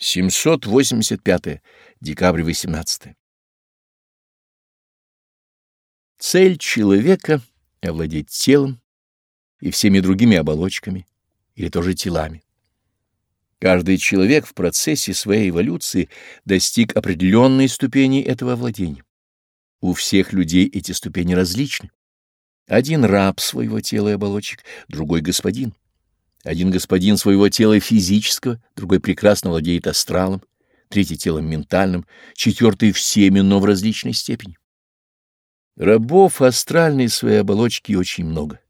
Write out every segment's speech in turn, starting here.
785. Декабрь 18. Цель человека — овладеть телом и всеми другими оболочками, или тоже телами. Каждый человек в процессе своей эволюции достиг определенной ступени этого владения. У всех людей эти ступени различны. Один раб своего тела и оболочек, другой — господин. Один господин своего тела физического, другой прекрасно владеет астралом, третий — телом ментальным, четвертый — всеми, но в различной степени. Рабов астральной своей оболочки очень много.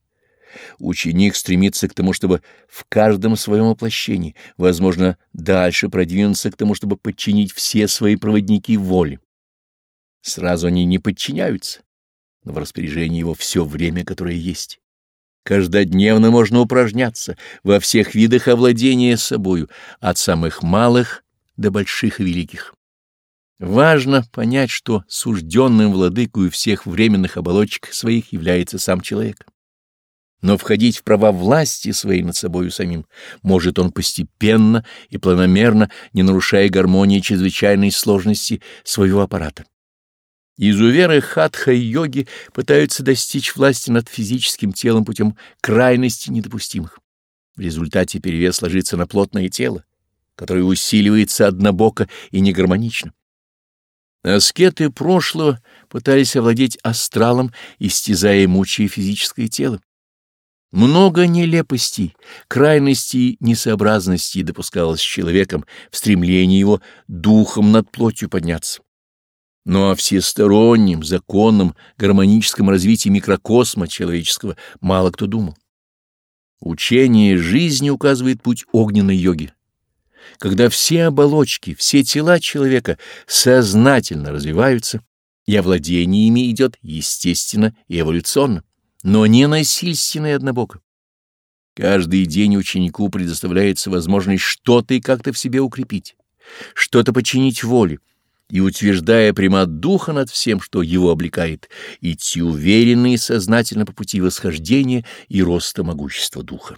Ученик стремится к тому, чтобы в каждом своем воплощении, возможно, дальше продвинуться к тому, чтобы подчинить все свои проводники воле. Сразу они не подчиняются, но в распоряжении его все время, которое есть. Каждодневно можно упражняться во всех видах овладения собою, от самых малых до больших и великих. Важно понять, что сужденным владыкою всех временных оболочек своих является сам человек. Но входить в права власти своей над собою самим может он постепенно и планомерно, не нарушая гармонии чрезвычайной сложности своего аппарата. Изуверы хатха и йоги пытаются достичь власти над физическим телом путем крайности недопустимых. В результате перевес ложится на плотное тело, которое усиливается однобоко и негармонично. Аскеты прошлого пытались овладеть астралом, истязая и мучая физическое тело. Много нелепостей, крайностей, несообразностей допускалось человеком в стремлении его духом над плотью подняться. Но о всестороннем, законном, гармоническом развитии микрокосма человеческого мало кто думал. Учение жизни указывает путь огненной йоги когда все оболочки, все тела человека сознательно развиваются, и овладение ими идет естественно и эволюционно, но не насильственно и однобоко. Каждый день ученику предоставляется возможность что-то и как-то в себе укрепить, что-то подчинить воле, и, утверждая примат духа над всем, что его облекает, идти уверенно и сознательно по пути восхождения и роста могущества духа.